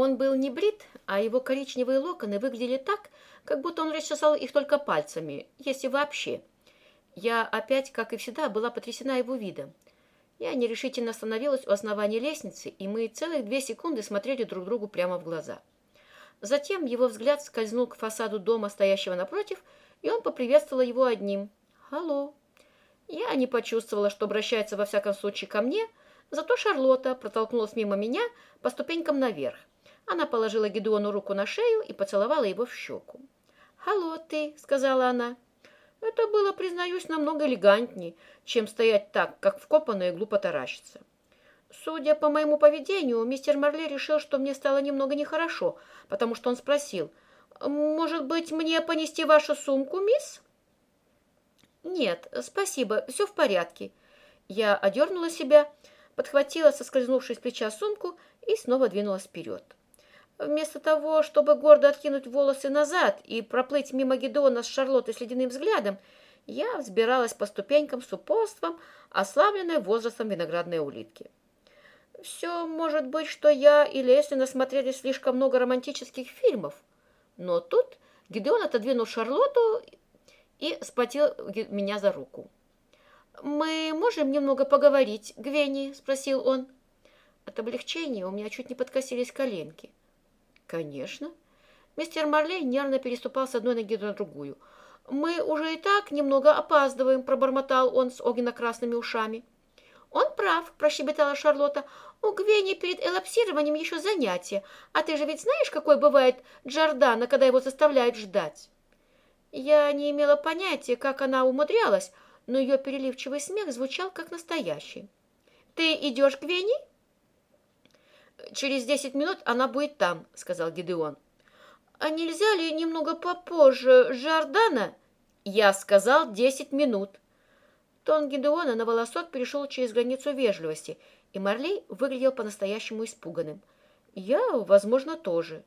Он был не брит, а его коричневые локоны выглядели так, как будто он расчесал их только пальцами, если вообще. Я опять, как и всегда, была потрясена его видом. Я нерешительно остановилась у основания лестницы, и мы целых две секунды смотрели друг другу прямо в глаза. Затем его взгляд скользнул к фасаду дома, стоящего напротив, и он поприветствовал его одним «Алло». Я не почувствовала, что обращается во всяком случае ко мне, зато Шарлотта протолкнулась мимо меня по ступенькам наверх. Она положила Гедеону руку на шею и поцеловала его в щеку. «Алло, ты», — сказала она. Это было, признаюсь, намного элегантнее, чем стоять так, как вкопанно и глупо таращиться. Судя по моему поведению, мистер Марли решил, что мне стало немного нехорошо, потому что он спросил, «Может быть, мне понести вашу сумку, мисс?» «Нет, спасибо, все в порядке». Я одернула себя, подхватила соскользнувшую с плеча сумку и снова двинулась вперед. Вместо того, чтобы гордо откинуть волосы назад и проплыть мимо Гедеона с Шарлоттой с ледяным взглядом, я взбиралась по ступенькам с упорством, ослабленной возрастом виноградной улитки. Все может быть, что я и Лесли насмотрели слишком много романтических фильмов, но тут Гедеон отодвинул Шарлотту и схватил меня за руку. «Мы можем немного поговорить, Гвенни?» – спросил он. От облегчения у меня чуть не подкосились коленки. Конечно. Мистер Марлей нервно переступал с одной ноги на другую. «Мы уже и так немного опаздываем», – пробормотал он с огненно-красными ушами. «Он прав», – прощебетала Шарлотта. «У Гвени перед элапсированием еще занятие. А ты же ведь знаешь, какой бывает Джордана, когда его заставляют ждать?» Я не имела понятия, как она умудрялась, но ее переливчивый смех звучал как настоящий. «Ты идешь к Гвени?» «Через десять минут она будет там», — сказал Гидеон. «А нельзя ли немного попозже Жордана?» «Я сказал десять минут». Тон Гидеона на волосок перешел через границу вежливости, и Марлей выглядел по-настоящему испуганным. «Я, возможно, тоже».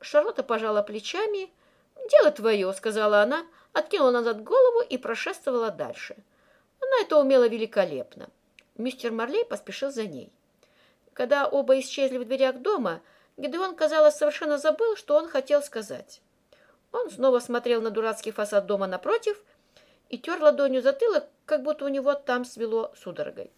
Шарлотта пожала плечами. «Дело твое», — сказала она, откинула назад голову и прошествовала дальше. Она это умела великолепно. Мистер Марлей поспешил за ней. Когда оба исчезли в дверях дома, Гедеон, казалось, совершенно забыл, что он хотел сказать. Он снова смотрел на дурацкий фасад дома напротив и тер ладонью затылок, как будто у него там свело судорогой.